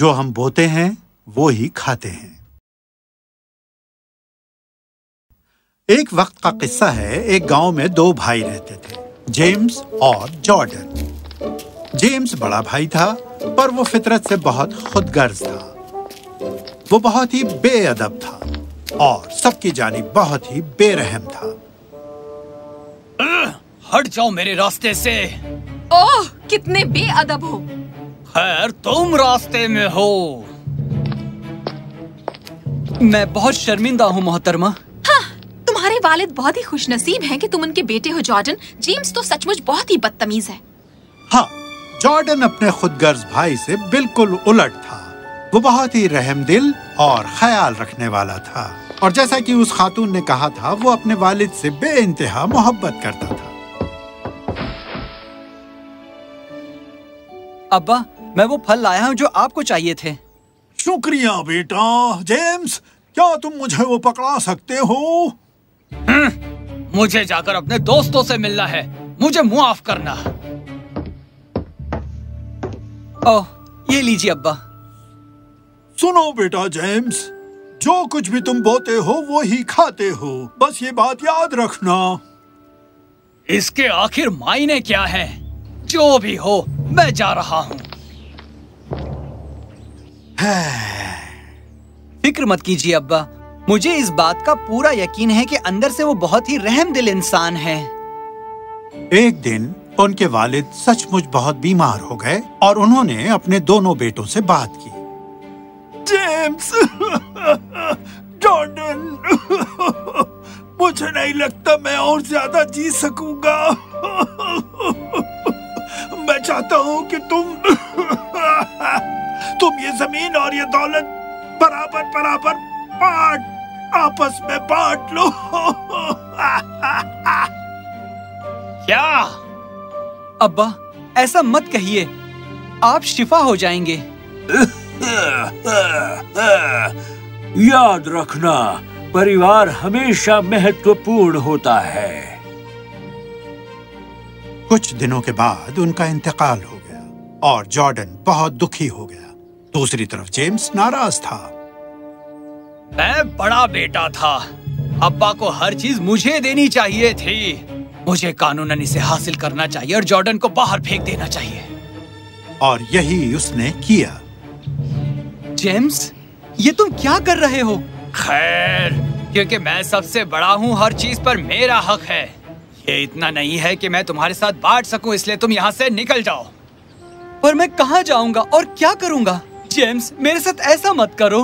जो हम बोते हैं वो ही खाते हैं। एक वक्त का किस्सा है एक गाँव में दो भाई रहते थे जेम्स और जॉर्डन। जेम्स बड़ा भाई था पर वो फितरत से बहुत खुदगर्ज था। वो बहुत ही बेअदब था और सबकी जानी बहुत ही बेरहम था। हट जाओ मेरे रास्ते से। ओह कितने बेअदब हो। खैर तुम रास्ते में हो। मैं बहुत शर्मिंदा हूँ मोहतरमा। तुम्हारे वालिद बहुत ही खुशनसीब हैं कि तुम उनके बेटे हो जॉर्डन। जेम्स तो सचमुच बहुत ही बदतमीज है। हाँ जॉर्डन अपने खुदगर्ज भाई से बिल्कुल उलट था। वो बहुत ही रहमदिल और ख्याल रखने वाला था। और जैसा कि उस खातून ने कहा था वो अपने वालिद से बेइंतहा मोहब्बत करता था। अब्बा मैं वो फल लाया हूँ जो आपको चाहिए थे। शुक्रिया बेटा जेम्स क्या तुम मुझे वो पकड़ा सकते हो? मुझे जाकर अपने दोस्तों से मिलना है। मुझे मुआफ करना। ओह ये लीजिए अब्बा। सुनो बेटा जेम्स जो कुछ भी तुम बोते हो वो ही खाते हो। बस ये बात याद रखना। इसके आखिर मायने क्या है? जो भी हो मैं जा रहा हूँ। फ़िक्र मत कीजिए अब्बा। मुझे इस बात का पूरा यकीन है कि अंदर से वो बहुत ही रहमदिल इंसान है। एक दिन उनके वालिद सचमुच बहुत बीमार हो गए और उन्होंने अपने दोनों बेटों से बात की। जेम्स! जॉर्डन! मुझे नहीं लगता मैं और ज़्यादा जी सकूँगा। मैं चाहता हूँ कि तुम तुम ये ज़मीन और ये दौलत बराबर बराबर बांट आपस में बांट लो। क्या? अब्बा ऐसा मत कहिए। आप शिफा हो जाएँगे। याद रखना परिवार हमेशा महत्वपूर्ण होता है। कुछ दिनों के बाद उनका इंतकाल हो गया और जॉर्डन बहुत दुखी हो गया। दूसरी तरफ़ जेम्स नाराज़ था। मैं बड़ा बेटा था। अब्बा को हर चीज़ मुझे देनी चाहिए थी। मुझे कानूनन इसे हासिल करना चाहिए और जॉर्डन को बाहर फेंक देना चाहिए। और यही उसने किया। जेम्स ये तुम क्या कर रहे हो? खैर क्योंकि मैं सबसे बड़ा हूँ हर चीज़ पर मेरा हक है। ये इतना नहीं है कि मैं तुम्हारे साथ बांट सकूँ इसलिए तुम यहाँ से निकल जाओ। पर मैं कहाँ जाऊँगा और क्या करूँगा? जेम्स, मेरे साथ ऐसा मत करो।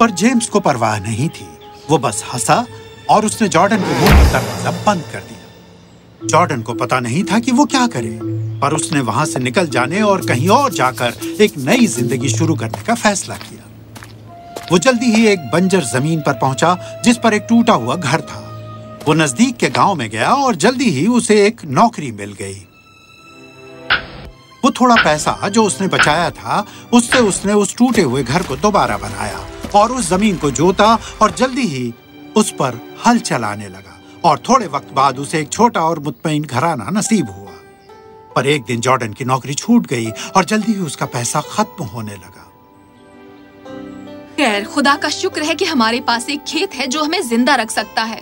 पर जेम्स को परवाह नहीं थी। वो बस हंसा और उसने जॉर्डन के मुँह पर दरवाज़ा बंद कर दिया। जॉर्डन को पता नहीं था कि वो क्या करे, पर उसने वहाँ से निकल जाने और कहीं और जाकर एक नई ज़िंदगी शुरू करने का फैसला किया। वो जल्दी ही एक बंजर ज़मीन पर पहुँचा, जिस पर एक टूटा हुआ घर था। वो नज़दीक के गाँव में गया और जल्दी ही उसे एक नौकरी मिल गई। वो थोड़ा पैसा जो उसने बचाया था उससे उसने उस टूटे हुए घर को दोबारा बनाया और उस ज़मीन को जोता और जल्दी ही उस पर हल चलाने लगा और थोड़े वक्त बाद उसे एक छोटा और मुतमईन घराना नसीब हुआ। पर एक दिन जॉर्डन की नौकरी छूट गई और जल्दी ही उसका पैसा खत्म होने लगा। खैर खुदा का शुक्र है कि हमारे पास एक खेत है जो हमें ज़िंदा रख सकता है।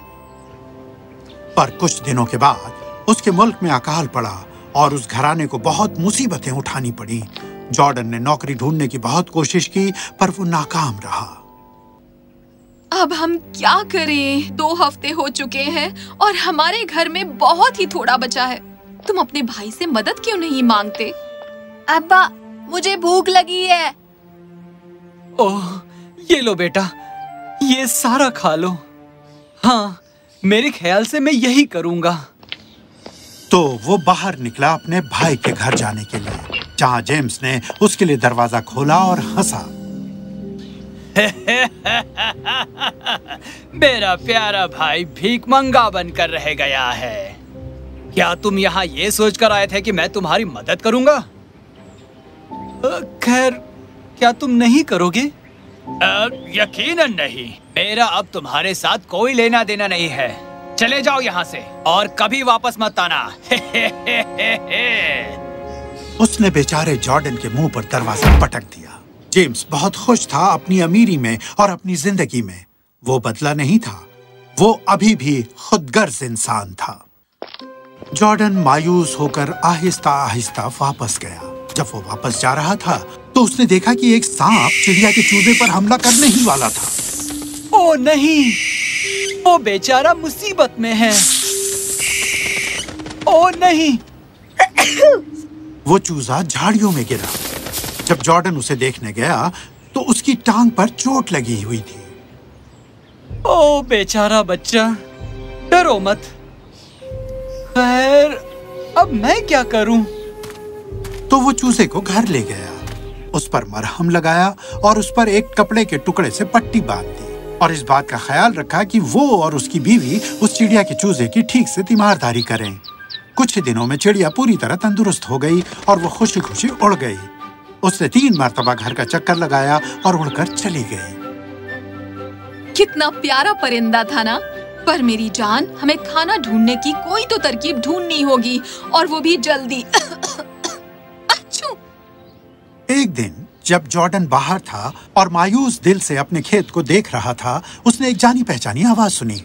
पर कुछ दिनों के बाद उसके मुल्क में अकाल पड़ा और उस घराने को बहुत मुसीबतें उठानी पड़ी। जॉर्डन ने नौकरी ढूँढने की बहुत कोशिश की पर वो नाकाम रहा। अब हम क्या करें? दो हफ़्ते हो चुके हैं और हमारे घर में बहुत ही थोड़ा बचा है। तुम अपने भाई से मदद क्यों नहीं मांगते? अब्बा मुझे भूख लगी है। ओह ये लो बेटा ये सारा खा लो। हाँ मेरे ख्याल से मैं यही करूँगा। तो वो बाहर निकला अपने भाई के घर जाने के लिए जहाँ जेम्स ने उसके लिए दरवाज़ा खोला और हंसा। मेरा प्यारा भाई भीख मंगा बनकर रह गया है। क्या तुम यहाँ ये सोच कर आए थे कि मैं तुम्हारी मदद करूँगा? खैर क्या तुम नहीं करोगे? यकीनन नहीं। मेरा अब तुम्हारे साथ कोई लेना देना नहीं है। चले जाओ यहाँ से। और कभी वापस मत आना। उसने बेचारे जॉर्डन के मुँह पर दरवाज़ा पटक दिया। जेम्स बहुत खुश था अपनी अमीरी में और अपनी ज़िंदगी में। वो बदला नहीं था। वो अभी भी खुदगर्ज इंसान था। जॉर्डन मायूस होकर आहिस्ता आहिस्ता वापस गया। जब वो वापस जा रहा था तो उसने देखा कि एक सांप चिड़िया के चूजे पर हमला करने ही वाला था। ओ नहीं! वो बेचारा मुसीबत में है। ओ नहीं। वो चूजा झाड़ियों में गिरा। जब जॉर्डन उसे देखने गया तो उसकी टांग पर चोट लगी हुई थी। ओ बेचारा बच्चा डरो मत। खैर अब मैं क्या करूँ? तो वो चूजे को घर ले गया। उस पर मरहम लगाया और उस पर एक कपड़े के टुकड़े से पट्टी बाँध दी। और इस बात का ख्याल रखा कि वो और उसकी बीवी उस चिड़िया के चूजे की ठीक से तीमारदारी करें। कुछ ही दिनों में चिड़िया पूरी तरह तंदुरुस्त हो गई और वो खुशी खुशी उड़ गई। उसने तीन मरतबा घर का चक्कर लगाया और उड़कर चली गई। कितना प्यारा परिंदा था ना? पर मेरी जान हमें खाना ढूँढने की कोई तो तरकीब ढूंढनी होगी और वो भी जल्दी। एक दिन जब जॉर्डन बाहर था और मायूस दिल से अपने खेत को देख रहा था उसने एक जानी पहचानी आवाज़ सुनी।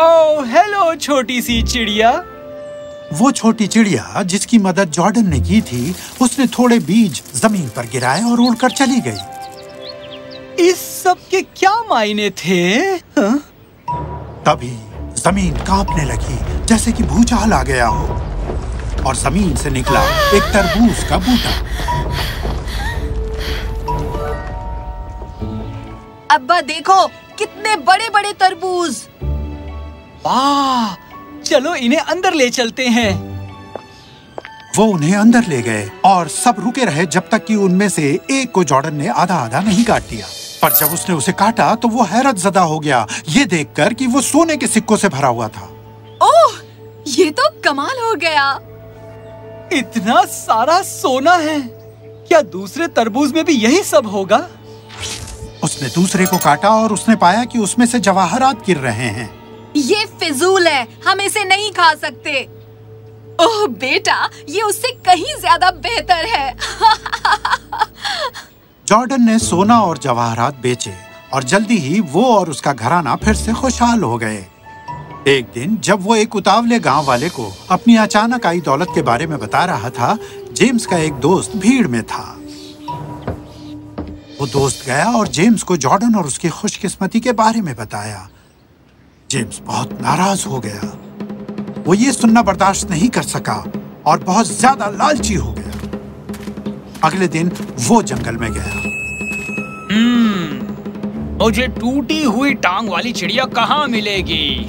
ओ हेलो छोटी सी चिड़िया। वो छोटी चिड़िया जिसकी मदद जॉर्डन ने की थी उसने थोड़े बीज ज़मीन पर गिराए और उड़कर चली गई। इस सब के क्या मायने थे? हाँ? तभी ज़मीन कांपने लगी जैसे कि भूचाल आ गया हो। और ज़मीन से निकला एक तरबूज का बूटा। अब्बा देखो कितने बड़े बड़े तरबूज। वाह चलो इन्हें अंदर ले चलते हैं। वो उन्हें अंदर ले गए और सब रुके रहे जब तक कि उनमें से एक को जॉर्डन ने आधा आधा नहीं काट दिया पर जब उसने उसे काटा तो वो हैरत जदा हो गया। ये देखकर कि वो सोने के सिक्कों से भरा हुआ था। ओह ये तो कमाल हो गया। इतना सारा सोना है। क्या दूसरे तरबूज में भी यही सब होगा? उसने दूसरे को काटा और उसने पाया कि उसमें से जवाहरात गिर रहे हैं। ये फिजूल है। हम इसे नहीं खा सकते। ओह बेटा ये उससे कहीं ज़्यादा बेहतर है। जॉर्डन ने सोना और जवाहरात बेचे और जल्दी ही वो और उसका घराना फिर से खुशहाल हो गए। एक दिन जब वो एक उतावले गाँव वाले को अपनी अचानक आई दौलत के बारे में बता रहा था, जेम्स का एक दोस्त भीड़ में था। वो दोस्त गया और जेम्स को जॉर्डन और उसकी खुशकिस्मती के बारे में बताया। जेम्स बहुत नाराज़ हो गया। वो ये सुनना बर्दाश्त नहीं कर सका और बहुत ज़्यादा लालची हो गया। अगले दिन वो जंगल में गया। मुझे टूटी हुई टांग वाली चिड़िया कहाँ मिलेगी?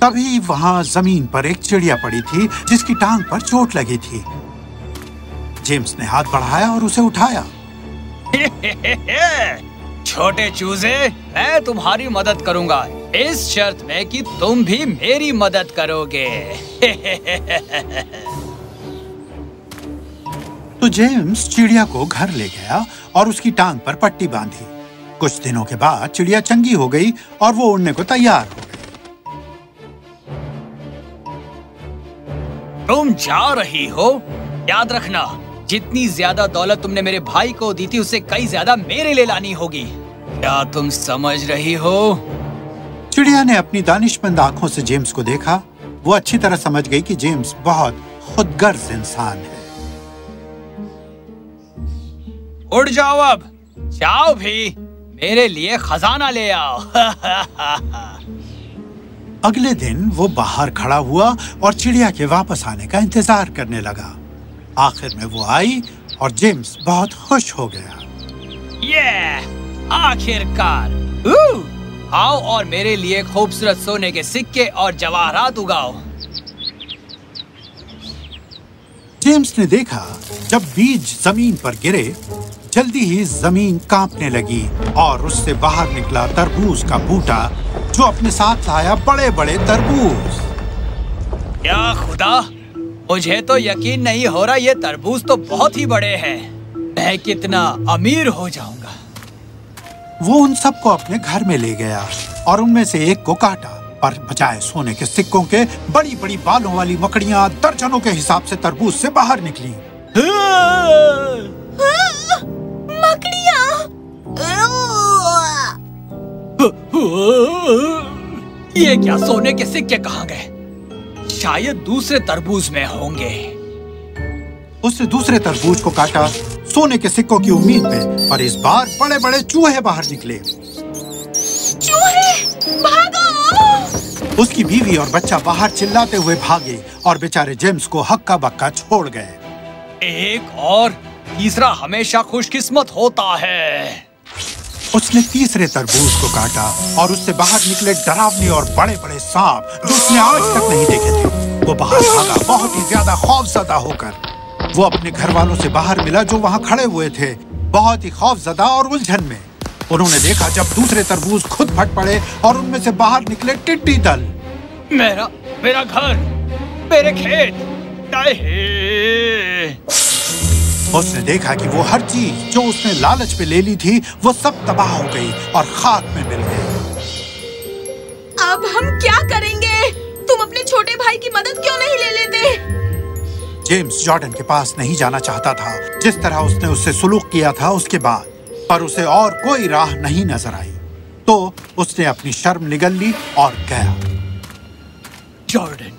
तभी वहाँ ज़मीन पर एक चिड़िया पड़ी थी जिसकी टांग पर चोट लगी थी। जेम्स ने हाथ बढ़ाया और उसे उठाया। छोटे चूजे मैं तुम्हारी मदद करूँगा। इस शर्त में कि तुम भी मेरी मदद करोगे। तो जेम्स चिड़िया को घर ले गया और उसकी टांग पर पट्टी बांधी। कुछ दिनों के बाद चिड़िया चंगी हो गई और वो उड़ने को तैयार हो गई। तुम जा रही हो? याद रखना जितनी ज़्यादा दौलत तुमने मेरे भाई को दी थी उसे कई ज़्यादा मेरे लिए लानी होगी। क्या तुम समझ रही हो? चिड़िया ने अपनी दानिशमंद आँखों से जेम्स को देखा। वो अच्छी तरह समझ गई कि जेम्स बहुत खुदगर्ज इंसान है। उड़ जाओ अब। जाओ भी। मेरे लिए खजाना ले आओ। अगले दिन वो बाहर खड़ा हुआ और चिड़िया के वापस आने का इंतज़ार करने लगा। आखिर में वो आई और जेम्स बहुत खुश हो गया। ये आखिरकार। आओ और मेरे लिए खूबसूरत सोने के सिक्के और जवाहरात उगाओ। जेम्स ने देखा जब बीज ज़मीन पर गिरे जल्दी ही ज़मीन कांपने लगी और उससे बाहर निकला तरबूज का बूटा जो अपने साथ लाया बड़े बड़े तरबूज। क्या खुदा? मुझे तो यकीन नहीं हो रहा ये तरबूज तो बहुत ही बड़े हैं। मैं कितना अमीर हो जाऊँगा। वो उन सबको अपने घर में ले गया और उनमें से एक को काटा पर बजाय सोने के सिक्कों के बड़ी बड़ी बालों वाली मकड़ियाँ दर्जनों के हिसाब से तरबूज से बाहर निकली। ये क्या सोने के सिक्के कहाँ गए? शायद दूसरे तरबूज में होंगे। उसने दूसरे तरबूज को काटा सोने के सिक्कों की उम्मीद में और इस बार बड़े बड़े चूहे बाहर निकले। चूहे? भागो! उसकी बीवी और बच्चा बाहर चिल्लाते हुए भागे और बेचारे जेम्स को हक्का बक्का छोड़ गए। एक और तीसरा हमेशा खुशकिस्मत होता है। उसने तीसरे तरबूज को काटा और उससे बाहर निकले डरावने और बड़े बड़े सांप जो उसने आज तक नहीं देखे थे। वो बाहर भागा बहुत ही ज़्यादा खौफजदा होकर। वो अपने घर वालों से बाहर मिला जो वहाँ खड़े हुए थे। बहुत ही खौफजदा और उलझन में। उन्होंने देखा जब दूसरे तरबूज खुद फट पड़े और उनमें से बाहर निकले टिड्डी दल। मेरा मेरा घर मेरे खेत। उसने देखा कि वो हर चीज़ जो उसने लालच पे ले ली थी वो सब तबाह हो गई और खाक में मिल गई। अब हम क्या करेंगे? तुम अपने छोटे भाई की मदद क्यों नहीं ले लेते? जेम्स जॉर्डन के पास नहीं जाना चाहता था। जिस तरह उसने उससे सुलूक किया था उसके बाद पर उसे और कोई राह नहीं नज़र आई। तो उसने अपनी शर्म निगल ली और गया। जॉर्डन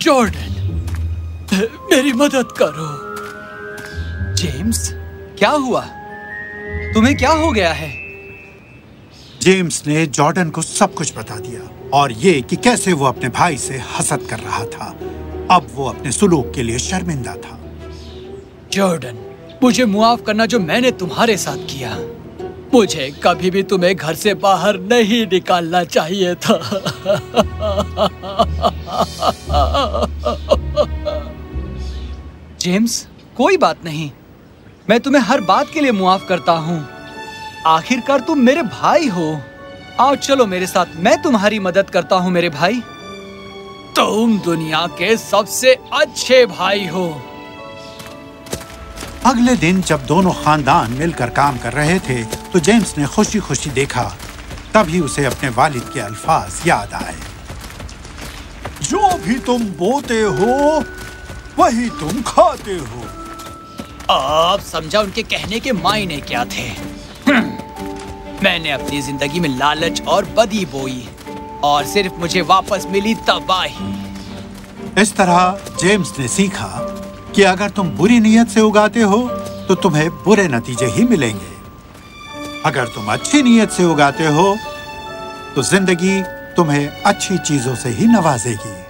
जॉर्डन मेरी मदद करो। जेम्स क्या हुआ? तुम्हें क्या हो गया है? जेम्स ने जॉर्डन को सब कुछ बता दिया और ये कि कैसे वो अपने भाई से हसद कर रहा था। अब वो अपने सुलूक के लिए शर्मिंदा था। जॉर्डन मुझे मुआफ करना जो मैंने तुम्हारे साथ किया। मुझे कभी भी तुम्हें घर से बाहर नहीं निकालना चाहिए था। जेम्स कोई बात नहीं। मैं तुम्हें हर बात के लिए मुआफ करता हूँ। आखिरकार तुम मेरे भाई हो। आओ चलो मेरे साथ, मैं तुम्हारी मदद करता हूँ मेरे भाई। तुम दुनिया के सबसे अच्छे भाई हो। अगले दिन जब दोनों खानदान मिलकर काम कर रहे थे तो जेम्स ने खुशी खुशी देखा। तभी उसे अपने वालिद के अल्फाज याद आए। जो भी तुम बोते हो, वही तुम खाते हो। अब समझा उनके कहने के मायने क्या थे? हम्म, मैंने अपनी ज़िंदगी में लालच और बदी बोई और सिर्फ़ मुझे वापस मिली तबाही। इस तरह जेम्स ने सीखा कि अगर तुम बुरी नीयत से उगाते हो तो तुम्हें बुरे नतीजे ही मिलेंगे। अगर तुम अच्छी नीयत से उगाते हो तो ज़िंदगी तुम्हें अच्छी चीज़ों से ही नवाजेगी।